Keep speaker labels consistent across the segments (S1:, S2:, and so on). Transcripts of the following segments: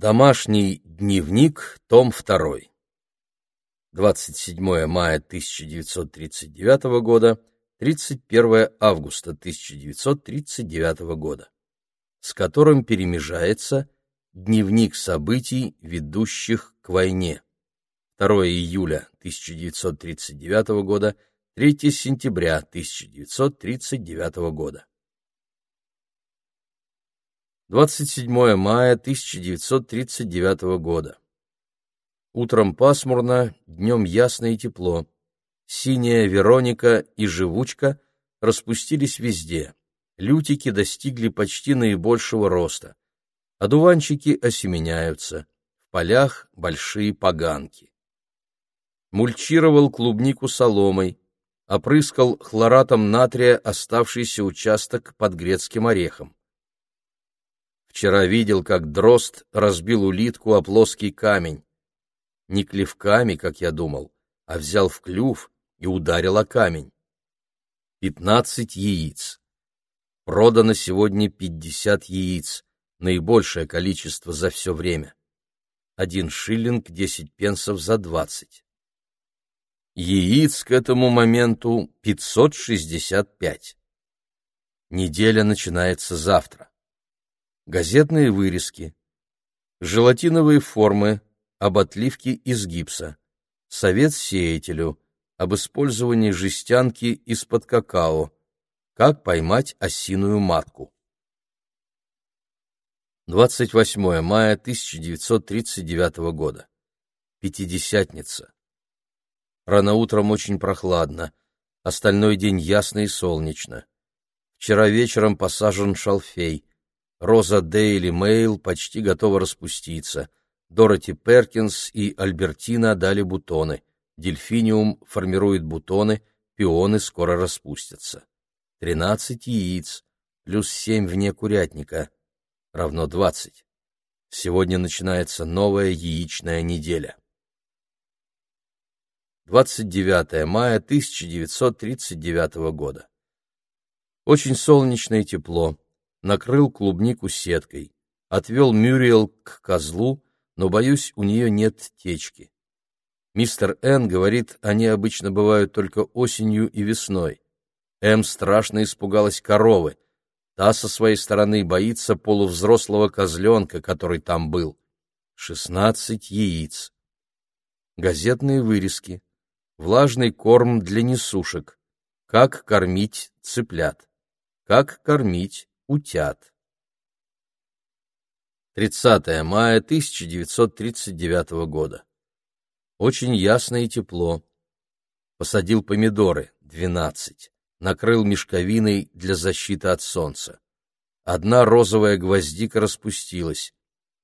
S1: Домашний дневник, том 2. 27 мая 1939 года, 31 августа 1939 года, с которым перемежается дневник событий, ведущих к войне. 2 июля 1939 года, 3 сентября 1939 года. 27 мая 1939 года. Утром пасмурно, днем ясно и тепло. Синяя Вероника и Живучка распустились везде. Лютики достигли почти наибольшего роста. Одуванчики осеменяются. В полях большие поганки. Мульчировал клубнику соломой, опрыскал хлоратом натрия оставшийся участок под грецким орехом. Вчера видел, как дрозд разбил улитку о плоский камень. Не клевками, как я думал, а взял в клюв и ударил о камень. Пятнадцать яиц. Продано сегодня пятьдесят яиц, наибольшее количество за все время. Один шиллинг десять пенсов за двадцать. Яиц к этому моменту пятьсот шестьдесят пять. Неделя начинается завтра газетные вырезки, желатиновые формы об отливке из гипса, совет сеятелю об использовании жестянки из-под какао, как поймать осиную матку. 28 мая 1939 года. Пятидесятница. Рано утром очень прохладно, остальной день ясно и солнечно. Вчера вечером посажен шалфей, Роза Дейли Мейл почти готова распуститься. Дороти Перкинс и Альбертина дали бутоны. Дельфиниум формирует бутоны, пионы скоро распустятся. Тринадцать яиц, плюс семь вне курятника, равно двадцать. Сегодня начинается новая яичная неделя. 29 мая 1939 года. Очень солнечно и тепло накрыл клубнику сеткой, отвел Мюриел к козлу, но, боюсь, у нее нет течки. Мистер Н. говорит, они обычно бывают только осенью и весной. М. страшно испугалась коровы. Та со своей стороны боится полувзрослого козленка, который там был. Шестнадцать яиц. Газетные вырезки. Влажный корм для несушек. Как кормить цыплят. Как кормить утят. 30 мая 1939 года. Очень ясно и тепло. Посадил помидоры, 12. Накрыл мешковиной для защиты от солнца. Одна розовая гвоздика распустилась.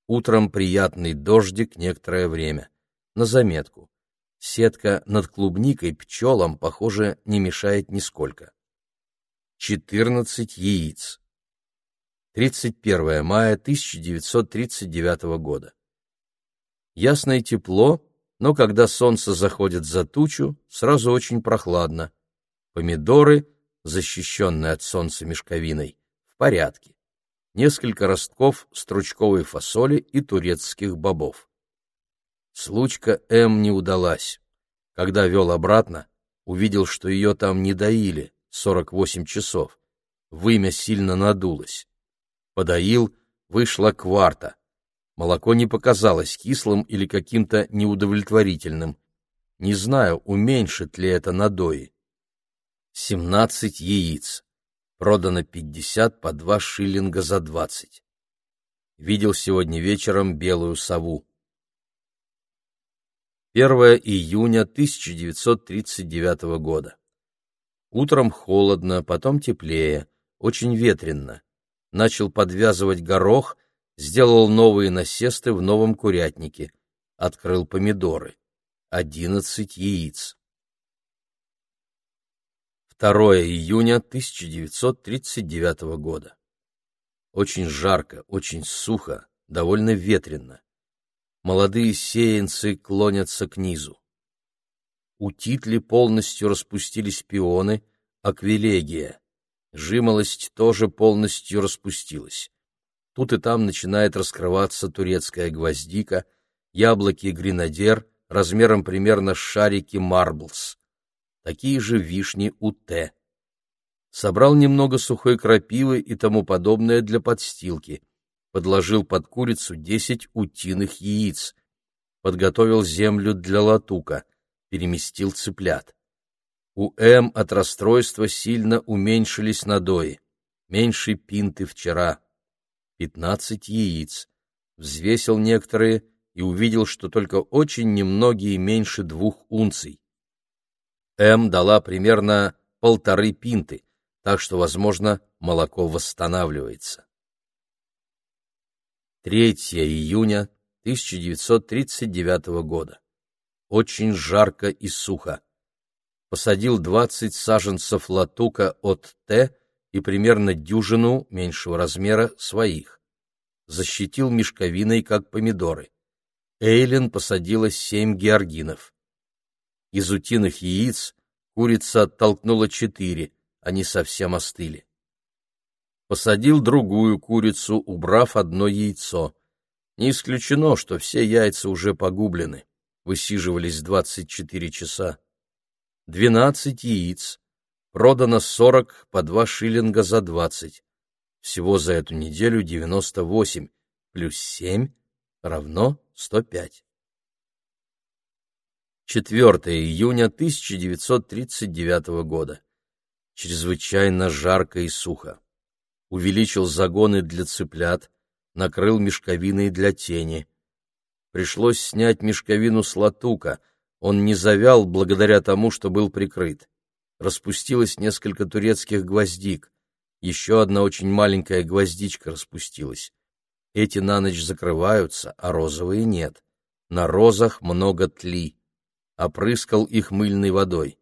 S1: Утром приятный дождик некоторое время. На заметку. Сетка над клубникой пчелам, похоже, не мешает нисколько. 14 яиц. 31 мая 1939 года. Ясно и тепло, но когда солнце заходит за тучу, сразу очень прохладно. Помидоры, защищенные от солнца мешковиной, в порядке. Несколько ростков стручковой фасоли и турецких бобов. Случка М не удалась. Когда вел обратно, увидел, что ее там не доили 48 часов. Вымя сильно надулось. Подоил, вышла кварта. Молоко не показалось кислым или каким-то неудовлетворительным. Не знаю, уменьшит ли это надои. Семнадцать яиц. Продано пятьдесят по два шиллинга за двадцать. Видел сегодня вечером белую сову. 1 июня 1939 года. Утром холодно, потом теплее, очень ветрено начал подвязывать горох, сделал новые насесты в новом курятнике, открыл помидоры. Одиннадцать яиц. 2 июня 1939 года. Очень жарко, очень сухо, довольно ветрено. Молодые сеянцы клонятся к низу. У титли полностью распустились пионы, аквилегия. Жимолость тоже полностью распустилась. Тут и там начинает раскрываться турецкая гвоздика, яблоки гренадер размером примерно с шарики марблс. Такие же вишни у Т. Собрал немного сухой крапивы и тому подобное для подстилки. Подложил под курицу десять утиных яиц. Подготовил землю для латука. Переместил цыплят. У М от расстройства сильно уменьшились надои. Меньше пинты вчера. Пятнадцать яиц. Взвесил некоторые и увидел, что только очень немногие меньше двух унций. М дала примерно полторы пинты, так что, возможно, молоко восстанавливается. 3 июня 1939 года. Очень жарко и сухо посадил 20 саженцев латука от Т и примерно дюжину меньшего размера своих. Защитил мешковиной, как помидоры. Эйлин посадила семь георгинов. Из утиных яиц курица оттолкнула четыре, они совсем остыли. Посадил другую курицу, убрав одно яйцо. Не исключено, что все яйца уже погублены, высиживались 24 часа. 12 яиц, продано 40 по 2 шиллинга за 20. Всего за эту неделю 98 плюс 7 равно 105. 4 июня 1939 года. Чрезвычайно жарко и сухо. Увеличил загоны для цыплят, накрыл мешковиной для тени. Пришлось снять мешковину с латука — он не завял благодаря тому, что был прикрыт. Распустилось несколько турецких гвоздик. Еще одна очень маленькая гвоздичка распустилась. Эти на ночь закрываются, а розовые нет. На розах много тли. Опрыскал их мыльной водой.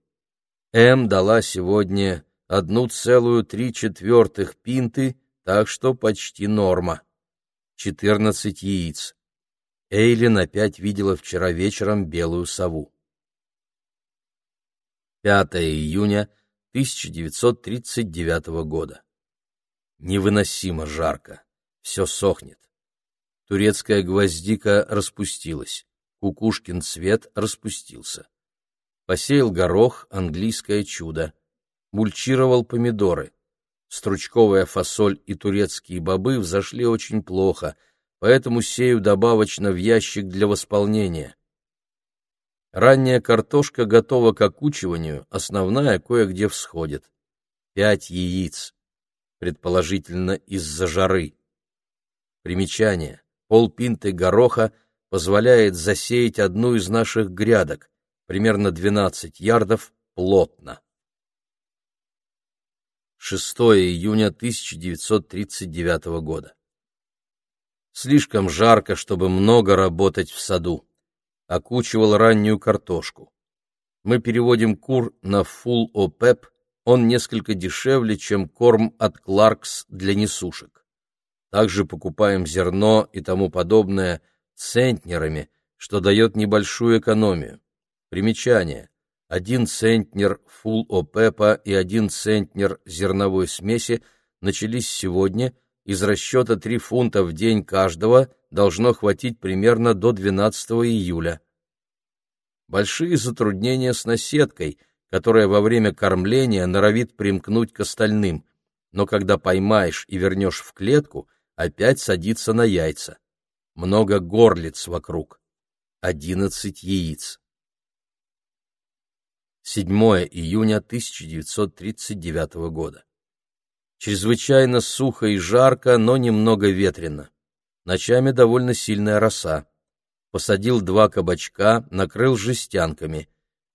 S1: М дала сегодня одну целую три четвертых пинты, так что почти норма. Четырнадцать яиц. Эйлин опять видела вчера вечером белую сову. 5 июня 1939 года. Невыносимо жарко, все сохнет. Турецкая гвоздика распустилась, кукушкин цвет распустился. Посеял горох, английское чудо. Мульчировал помидоры. Стручковая фасоль и турецкие бобы взошли очень плохо — поэтому сею добавочно в ящик для восполнения. Ранняя картошка готова к окучиванию, основная кое-где всходит. Пять яиц, предположительно из-за жары. Примечание. Полпинты гороха позволяет засеять одну из наших грядок, примерно 12 ярдов, плотно. 6 июня 1939 года. Слишком жарко, чтобы много работать в саду. Окучивал раннюю картошку. Мы переводим кур на Full OPEP, он несколько дешевле, чем корм от Кларкс для несушек. Также покупаем зерно и тому подобное центнерами, что дает небольшую экономию. Примечание. Один центнер Full OPEP и один центнер зерновой смеси начались сегодня – из расчета 3 фунта в день каждого должно хватить примерно до 12 июля. Большие затруднения с наседкой, которая во время кормления норовит примкнуть к остальным, но когда поймаешь и вернешь в клетку, опять садится на яйца. Много горлиц вокруг. Одиннадцать яиц. 7 июня 1939 года. Чрезвычайно сухо и жарко, но немного ветрено. Ночами довольно сильная роса. Посадил два кабачка, накрыл жестянками.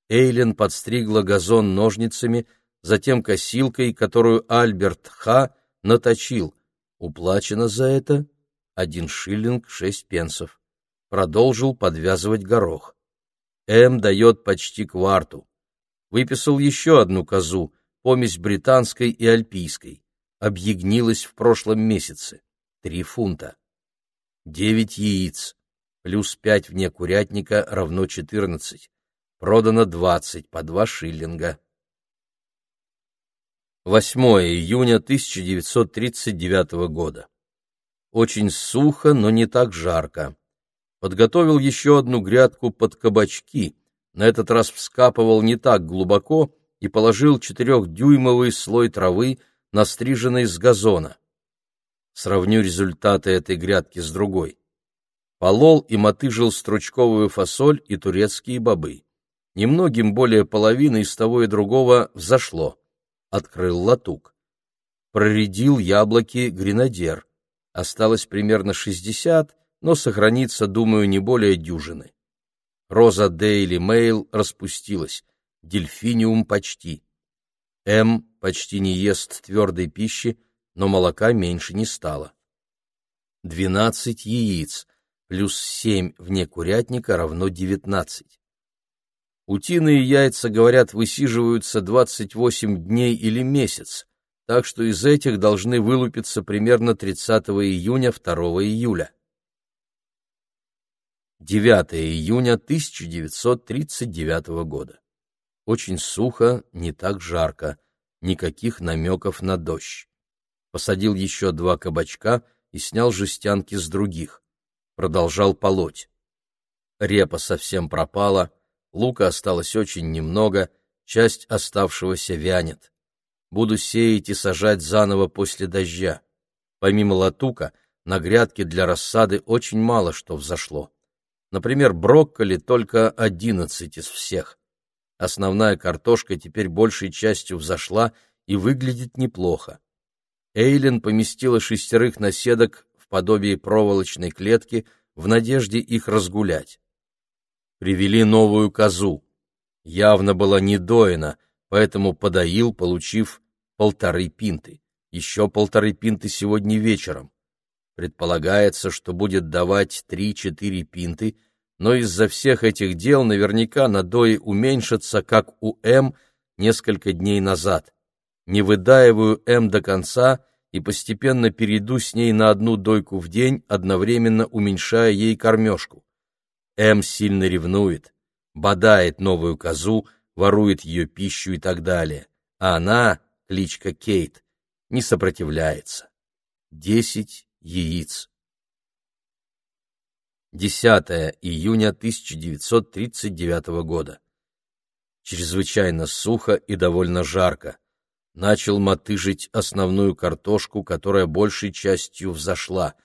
S1: Эйлин подстригла газон ножницами, затем косилкой, которую Альберт Ха наточил. Уплачено за это один шиллинг шесть пенсов. Продолжил подвязывать горох. М дает почти кварту. Выписал еще одну козу, помесь британской и альпийской объягнилась в прошлом месяце. Три фунта. Девять яиц. Плюс пять вне курятника равно четырнадцать. Продано двадцать по два шиллинга. 8 июня 1939 года. Очень сухо, но не так жарко. Подготовил еще одну грядку под кабачки. На этот раз вскапывал не так глубоко и положил четырехдюймовый слой травы, настриженной с газона. Сравню результаты этой грядки с другой. Полол и мотыжил стручковую фасоль и турецкие бобы. Немногим более половины из того и другого взошло. Открыл латук. Проредил яблоки гренадер. Осталось примерно шестьдесят, но сохранится, думаю, не более дюжины. Роза Дейли Мейл распустилась. Дельфиниум почти. М почти не ест твердой пищи, но молока меньше не стало. Двенадцать яиц плюс семь вне курятника равно девятнадцать. Утиные яйца, говорят, высиживаются двадцать восемь дней или месяц, так что из этих должны вылупиться примерно 30 июня 2 июля. 9 июня 1939 года. Очень сухо, не так жарко, никаких намеков на дождь посадил еще два кабачка и снял жестянки с других. Продолжал полоть. Репа совсем пропала, лука осталось очень немного, часть оставшегося вянет. Буду сеять и сажать заново после дождя. Помимо латука, на грядке для рассады очень мало что взошло. Например, брокколи только одиннадцать из всех. Основная картошка теперь большей частью взошла и выглядит неплохо. Эйлин поместила шестерых наседок в подобие проволочной клетки в надежде их разгулять. Привели новую козу. Явно была недоена, поэтому подоил, получив полторы пинты. Еще полторы пинты сегодня вечером. Предполагается, что будет давать три-четыре пинты, но из-за всех этих дел наверняка надои уменьшатся, как у М несколько дней назад не выдаиваю М до конца и постепенно перейду с ней на одну дойку в день, одновременно уменьшая ей кормежку. М сильно ревнует, бодает новую козу, ворует ее пищу и так далее. А она, кличка Кейт, не сопротивляется. Десять яиц. 10 июня 1939 года. Чрезвычайно сухо и довольно жарко начал мотыжить основную картошку, которая большей частью взошла.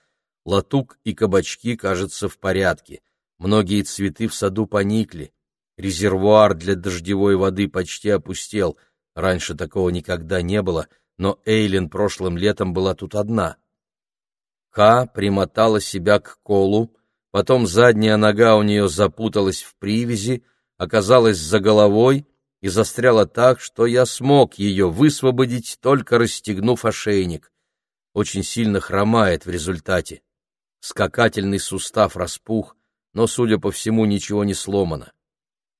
S1: Латук и кабачки, кажется, в порядке. Многие цветы в саду поникли. Резервуар для дождевой воды почти опустел. Раньше такого никогда не было, но Эйлин прошлым летом была тут одна. Ка примотала себя к колу, потом задняя нога у нее запуталась в привязи, оказалась за головой, и застряла так, что я смог ее высвободить, только расстегнув ошейник. Очень сильно хромает в результате. Скакательный сустав распух, но, судя по всему, ничего не сломано.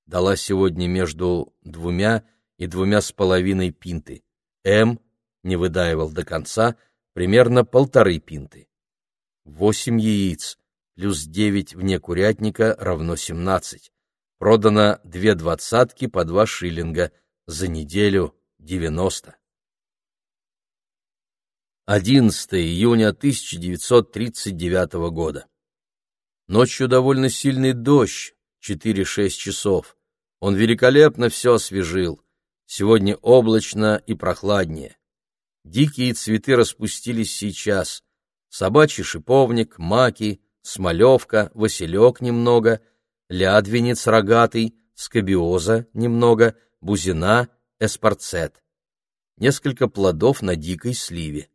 S1: Дала сегодня между двумя и двумя с половиной пинты. М не выдаивал до конца, примерно полторы пинты. Восемь яиц плюс девять вне курятника равно семнадцать. Продано две двадцатки по два шиллинга, за неделю девяносто. 11 июня 1939 года. Ночью довольно сильный дождь, 4-6 часов. Он великолепно все освежил. Сегодня облачно и прохладнее. Дикие цветы распустились сейчас. Собачий шиповник, маки, смолевка, василек немного — лядвенец рогатый, скобиоза немного, бузина, эспарцет. Несколько плодов на дикой сливе.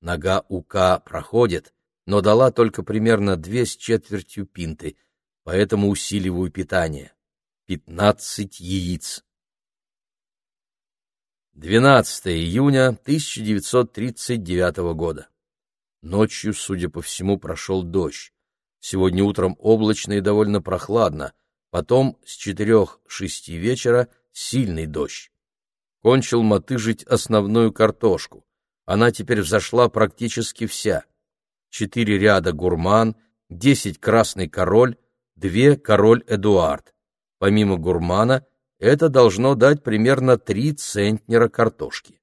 S1: Нога ука проходит, но дала только примерно две с четвертью пинты, поэтому усиливаю питание. Пятнадцать яиц. 12 июня 1939 года. Ночью, судя по всему, прошел дождь. Сегодня утром облачно и довольно прохладно, потом с четырех-шести вечера сильный дождь. Кончил мотыжить основную картошку. Она теперь взошла практически вся. Четыре ряда гурман, десять красный король, две король Эдуард. Помимо гурмана, это должно дать примерно три центнера картошки.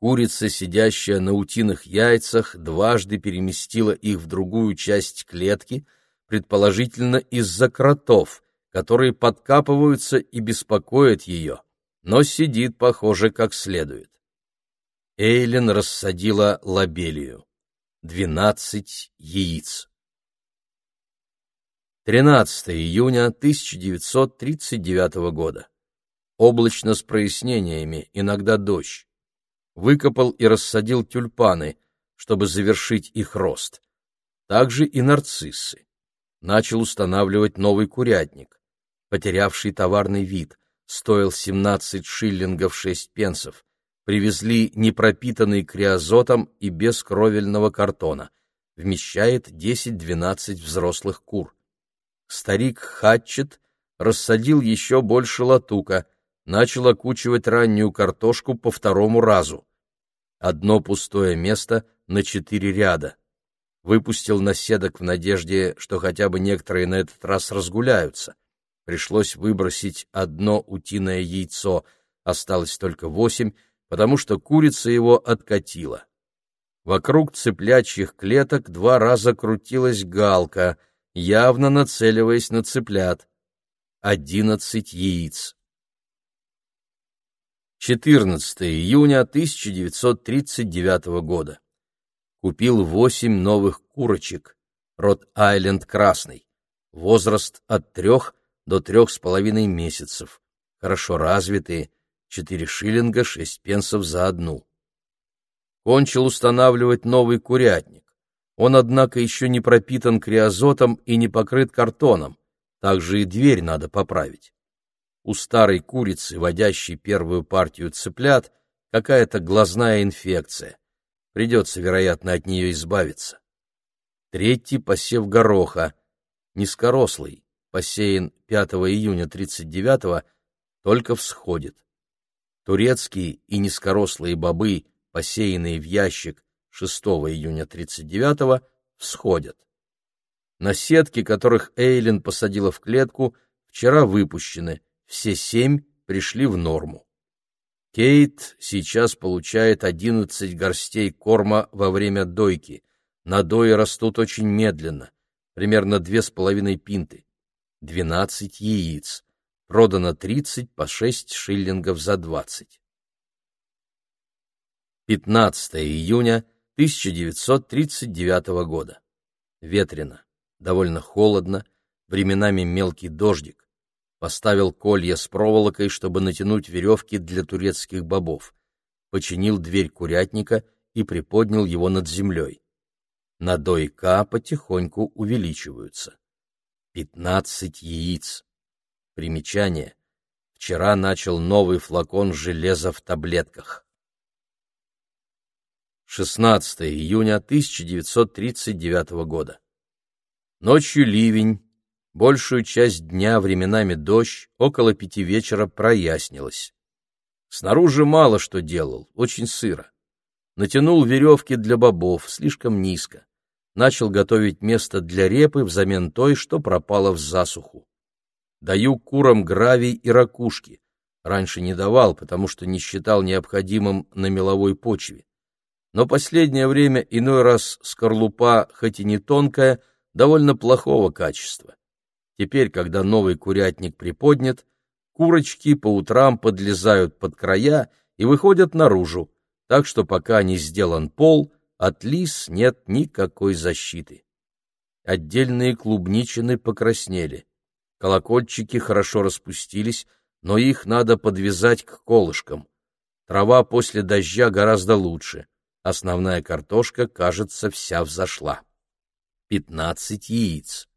S1: Курица, сидящая на утиных яйцах, дважды переместила их в другую часть клетки, предположительно из-за кротов, которые подкапываются и беспокоят ее, но сидит, похоже, как следует. Эйлин рассадила лобелию. Двенадцать яиц. 13 июня 1939 года. Облачно с прояснениями, иногда дождь. Выкопал и рассадил тюльпаны, чтобы завершить их рост. Также и нарциссы. Начал устанавливать новый курятник, потерявший товарный вид, стоил 17 шиллингов 6 пенсов. Привезли непропитанный криозотом и без кровельного картона. Вмещает 10-12 взрослых кур старик Хатчет рассадил еще больше латука, начал окучивать раннюю картошку по второму разу. Одно пустое место на четыре ряда. Выпустил наседок в надежде, что хотя бы некоторые на этот раз разгуляются. Пришлось выбросить одно утиное яйцо, осталось только восемь, потому что курица его откатила. Вокруг цыплячьих клеток два раза крутилась галка — явно нацеливаясь на цыплят. Одиннадцать яиц. 14 июня 1939 года. Купил восемь новых курочек, род Айленд красный, возраст от трех до трех с половиной месяцев, хорошо развитые, четыре шиллинга шесть пенсов за одну. Кончил устанавливать новый курятник. Он, однако, еще не пропитан криозотом и не покрыт картоном. Также и дверь надо поправить. У старой курицы, водящей первую партию цыплят, какая-то глазная инфекция. Придется, вероятно, от нее избавиться. Третий посев гороха, низкорослый, посеян 5 июня 39-го, только всходит. Турецкие и низкорослые бобы, посеянные в ящик 6 июня 39-го всходят. Наседки, которых Эйлин посадила в клетку, вчера выпущены, все семь пришли в норму. Кейт сейчас получает 11 горстей корма во время дойки. Надои растут очень медленно, примерно две с половиной пинты. 12 яиц. Продано 30 по 6 шиллингов за 20. 15 июня 1939 года. Ветрено, довольно холодно, временами мелкий дождик. Поставил колья с проволокой, чтобы натянуть веревки для турецких бобов. Починил дверь курятника и приподнял его над землей. Надои К потихоньку увеличиваются. Пятнадцать яиц. Примечание. Вчера начал новый флакон железа в таблетках. 16 июня 1939 года. Ночью ливень, большую часть дня временами дождь, около пяти вечера прояснилось. Снаружи мало что делал, очень сыро. Натянул веревки для бобов, слишком низко. Начал готовить место для репы взамен той, что пропала в засуху. Даю курам гравий и ракушки. Раньше не давал, потому что не считал необходимым на меловой почве но последнее время иной раз скорлупа, хоть и не тонкая, довольно плохого качества. Теперь, когда новый курятник приподнят, курочки по утрам подлезают под края и выходят наружу, так что пока не сделан пол, от лис нет никакой защиты. Отдельные клубничины покраснели. Колокольчики хорошо распустились, но их надо подвязать к колышкам. Трава после дождя гораздо лучше. Основная картошка, кажется, вся взошла. Пятнадцать яиц.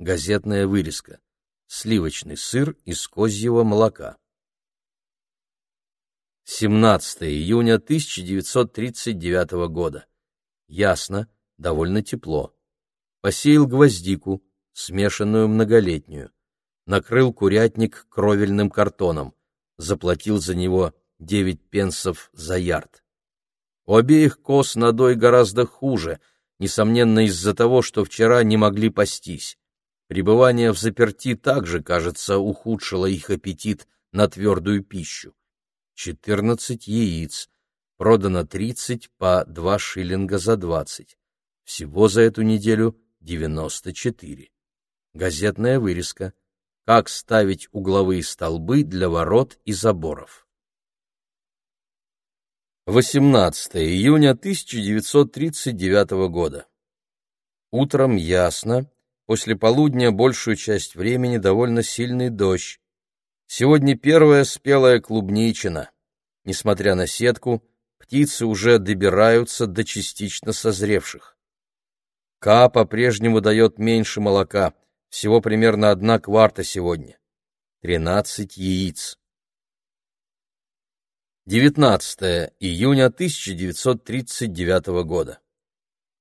S1: Газетная вырезка. Сливочный сыр из козьего молока. 17 июня 1939 года. Ясно, довольно тепло. Посеял гвоздику, смешанную многолетнюю. Накрыл курятник кровельным картоном. Заплатил за него 9 пенсов за ярд. У обеих коз надой гораздо хуже, несомненно из-за того, что вчера не могли пастись. Пребывание в заперти также, кажется, ухудшило их аппетит на твердую пищу. Четырнадцать яиц. продано 30 по 2 шиллинга за 20. Всего за эту неделю 94. Газетная вырезка. Как ставить угловые столбы для ворот и заборов. 18 июня 1939 года. Утром ясно, после полудня большую часть времени довольно сильный дождь. Сегодня первая спелая клубничина. Несмотря на сетку, птицы уже добираются до частично созревших. К по-прежнему дает меньше молока, всего примерно одна кварта сегодня. Тринадцать яиц. 19 июня 1939 года.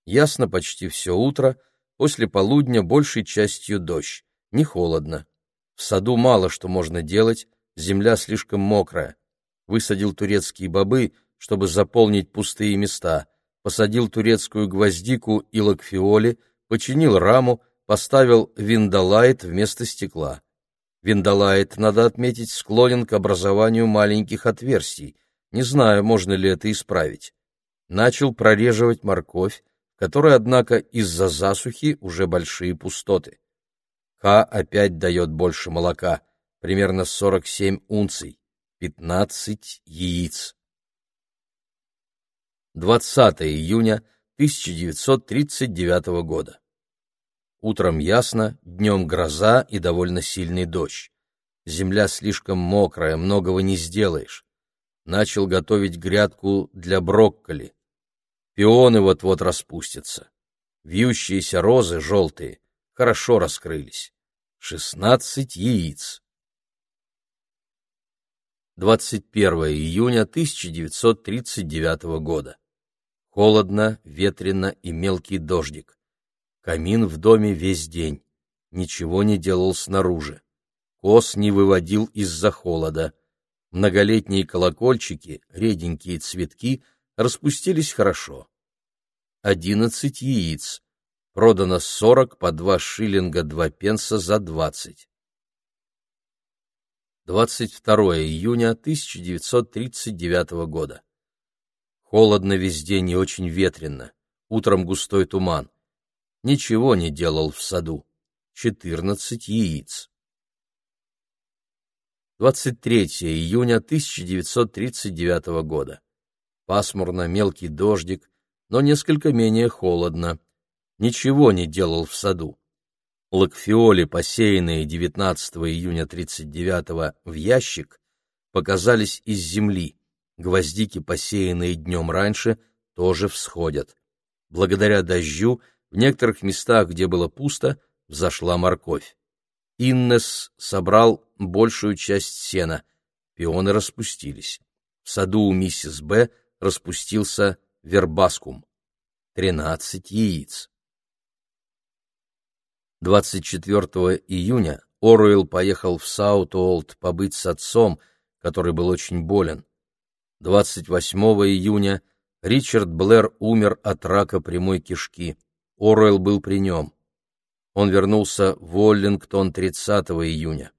S1: Ясно почти все утро, после полудня большей частью дождь, не холодно. В саду мало что можно делать, земля слишком мокрая. Высадил турецкие бобы, чтобы заполнить пустые места, посадил турецкую гвоздику и лакфиоли, починил раму, поставил виндалайт вместо стекла. Виндалайт, надо отметить, склонен к образованию маленьких отверстий. Не знаю, можно ли это исправить. Начал прореживать морковь, которой, однако, из-за засухи уже большие пустоты. К опять дает больше молока, примерно 47 унций, 15 яиц. 20 июня 1939 года. Утром ясно, днем гроза и довольно сильный дождь. Земля слишком мокрая, многого не сделаешь. Начал готовить грядку для брокколи. Пионы вот-вот распустятся. Вьющиеся розы желтые хорошо раскрылись. Шестнадцать яиц. 21 июня 1939 года. Холодно, ветрено и мелкий дождик. Камин в доме весь день. Ничего не делал снаружи. Кос не выводил из-за холода. Многолетние колокольчики, реденькие цветки распустились хорошо. Одиннадцать яиц. Продано сорок по два шиллинга два пенса за двадцать. 22 июня 1939 года. Холодно весь день и очень ветрено. Утром густой туман. Ничего не делал в саду. Четырнадцать яиц. 23 июня 1939 года. Пасмурно, мелкий дождик, но несколько менее холодно. Ничего не делал в саду. Лакфиоли, посеянные 19 июня 39 в ящик, показались из земли. Гвоздики, посеянные днем раньше, тоже всходят. Благодаря дождю в некоторых местах, где было пусто, взошла морковь. Иннес собрал большую часть сена. Пионы распустились. В саду у миссис Б распустился вербаскум. Тринадцать яиц. 24 июня Оруэлл поехал в Саут-Олд побыть с отцом, который был очень болен. 28 июня Ричард Блэр умер от рака прямой кишки. Оруэлл был при нем. Он вернулся в Уоллингтон 30 июня.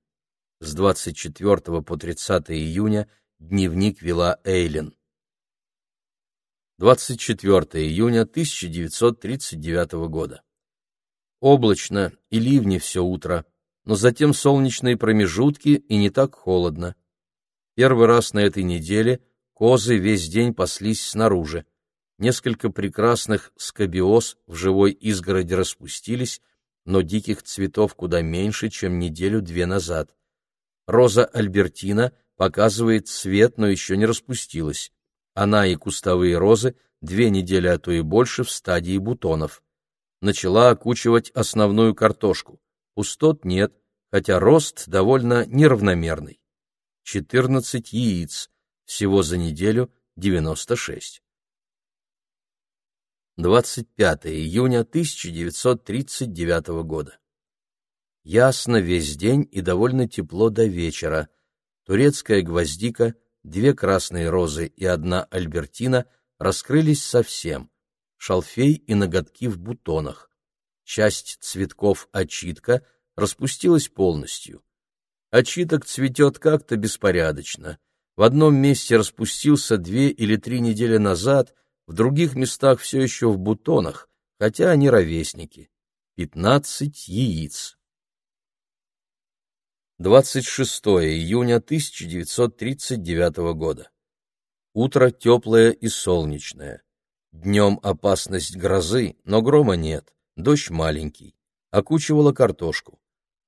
S1: С 24 по 30 июня дневник вела Эйлин. 24 июня 1939 года. Облачно и ливни все утро, но затем солнечные промежутки и не так холодно. Первый раз на этой неделе козы весь день паслись снаружи. Несколько прекрасных скобиоз в живой изгороди распустились, но диких цветов куда меньше, чем неделю-две назад. Роза Альбертина показывает цвет, но еще не распустилась. Она и кустовые розы две недели, а то и больше в стадии бутонов. Начала окучивать основную картошку. Пустот нет, хотя рост довольно неравномерный. 14 яиц, всего за неделю 96. 25 июня 1939 года. Ясно весь день и довольно тепло до вечера. Турецкая гвоздика две красные розы и одна альбертина раскрылись совсем, шалфей и ноготки в бутонах. Часть цветков очитка распустилась полностью. Очиток цветет как-то беспорядочно. В одном месте распустился две или три недели назад, в других местах все еще в бутонах, хотя они ровесники. Пятнадцать яиц. 26 июня 1939 года. Утро теплое и солнечное. Днем опасность грозы, но грома нет, дождь маленький. Окучивала картошку.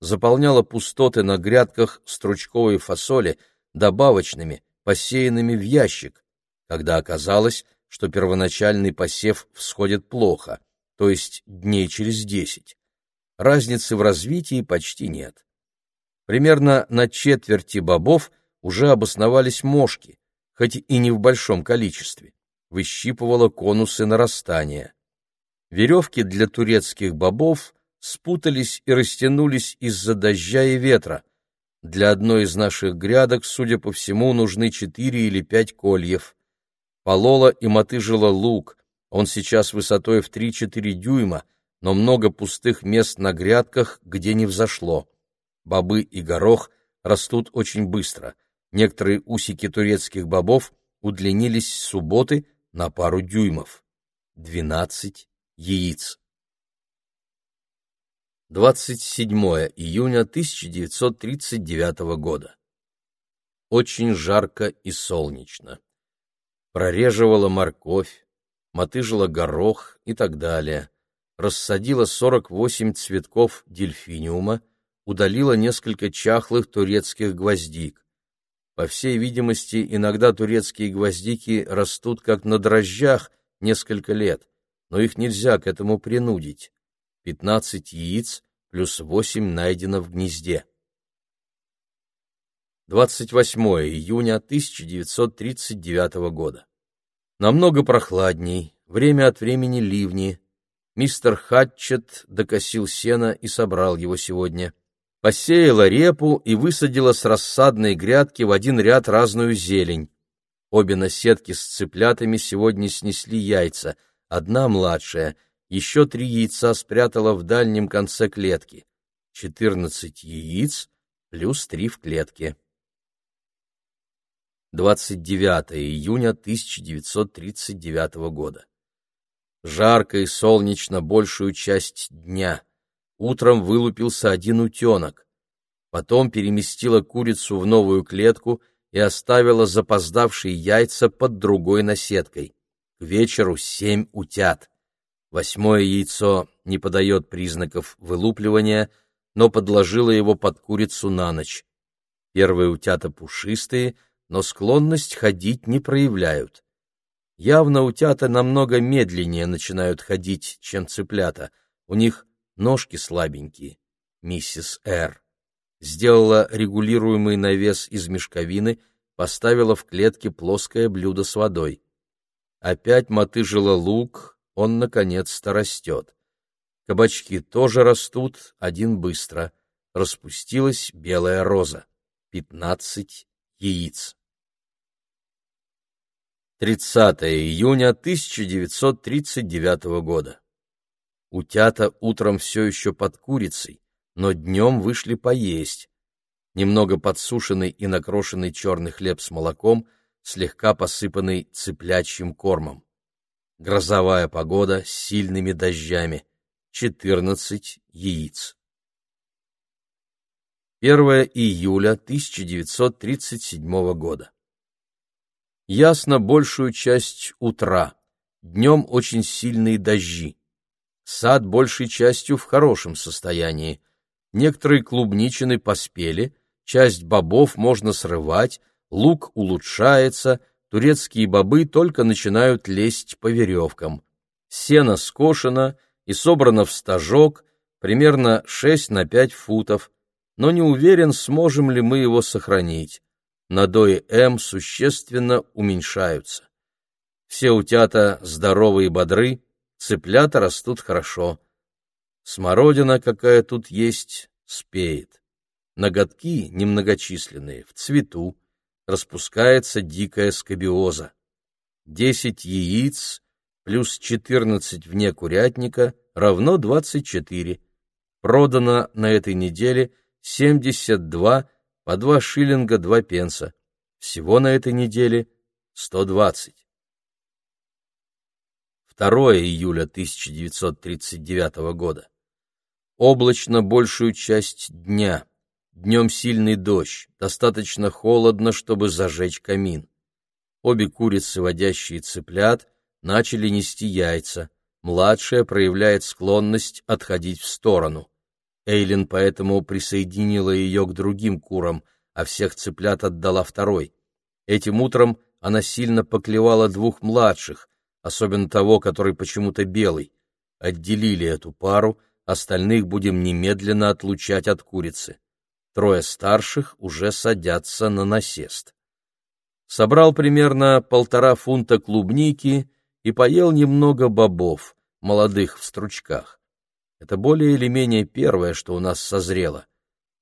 S1: Заполняла пустоты на грядках стручковой фасоли добавочными, посеянными в ящик, когда оказалось, что первоначальный посев всходит плохо, то есть дней через десять. Разницы в развитии почти нет. Примерно на четверти бобов уже обосновались мошки, хоть и не в большом количестве выщипывала конусы нарастания. Веревки для турецких бобов спутались и растянулись из-за дождя и ветра. Для одной из наших грядок, судя по всему, нужны четыре или пять кольев. Полола и мотыжила лук, он сейчас высотой в три-четыре дюйма, но много пустых мест на грядках, где не взошло. Бобы и горох растут очень быстро. Некоторые усики турецких бобов удлинились с субботы на пару дюймов. Двенадцать яиц. 27 июня 1939 года. Очень жарко и солнечно. Прореживала морковь, мотыжила горох и так далее. Рассадила 48 цветков дельфиниума, удалила несколько чахлых турецких гвоздик. По всей видимости, иногда турецкие гвоздики растут как на дрожжах несколько лет, но их нельзя к этому принудить. Пятнадцать яиц плюс восемь найдено в гнезде. 28 июня 1939 года. Намного прохладней, время от времени ливни. Мистер Хатчет докосил сено и собрал его сегодня посеяла репу и высадила с рассадной грядки в один ряд разную зелень. Обе наседки с цыплятами сегодня снесли яйца, одна младшая, еще три яйца спрятала в дальнем конце клетки. Четырнадцать яиц плюс три в клетке. 29 июня 1939 года. Жарко и солнечно большую часть дня. Утром вылупился один утенок. Потом переместила курицу в новую клетку и оставила запоздавшие яйца под другой наседкой. К вечеру семь утят. Восьмое яйцо не подает признаков вылупливания, но подложила его под курицу на ночь. Первые утята пушистые, но склонность ходить не проявляют. Явно утята намного медленнее начинают ходить, чем цыплята. У них ножки слабенькие. Миссис Р. Сделала регулируемый навес из мешковины, поставила в клетке плоское блюдо с водой. Опять мотыжила лук, он наконец-то растет. Кабачки тоже растут, один быстро. Распустилась белая роза. Пятнадцать яиц. 30 июня 1939 года. Утята утром все еще под курицей, но днем вышли поесть. Немного подсушенный и накрошенный черный хлеб с молоком, слегка посыпанный цыплячьим кормом. Грозовая погода с сильными дождями. 14 яиц. 1 июля 1937 года. Ясно большую часть утра. Днем очень сильные дожди. Сад большей частью в хорошем состоянии. Некоторые клубничины поспели, часть бобов можно срывать, лук улучшается, турецкие бобы только начинают лезть по веревкам. Сено скошено и собрано в стажок, примерно 6 на 5 футов, но не уверен, сможем ли мы его сохранить. Надои М существенно уменьшаются. Все утята здоровые и бодры, Цыплята растут хорошо. Смородина, какая тут есть, спеет. Ноготки немногочисленные, в цвету. Распускается дикая скобиоза. Десять яиц плюс четырнадцать вне курятника равно двадцать четыре. Продано на этой неделе семьдесят два по два шиллинга два пенса. Всего на этой неделе 120. 2 июля 1939 года. Облачно большую часть дня. Днем сильный дождь, достаточно холодно, чтобы зажечь камин. Обе курицы, водящие цыплят, начали нести яйца. Младшая проявляет склонность отходить в сторону. Эйлин поэтому присоединила ее к другим курам, а всех цыплят отдала второй. Этим утром она сильно поклевала двух младших, особенно того, который почему-то белый. Отделили эту пару, остальных будем немедленно отлучать от курицы. Трое старших уже садятся на насест. Собрал примерно полтора фунта клубники и поел немного бобов, молодых в стручках. Это более или менее первое, что у нас созрело.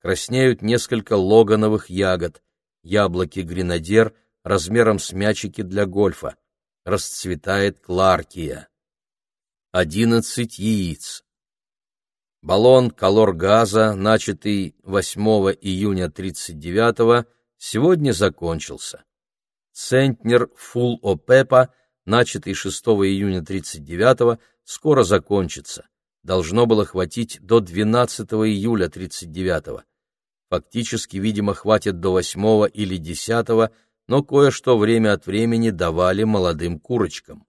S1: Краснеют несколько логановых ягод, яблоки-гренадер размером с мячики для гольфа расцветает кларкия. Одиннадцать яиц. Баллон колор-газа, начатый 8 июня 39 сегодня закончился. Центнер Фул Опепа, начатый 6 июня 39 скоро закончится. Должно было хватить до 12 июля 39 Фактически, видимо, хватит до 8 или 10 но кое-что время от времени давали молодым курочкам.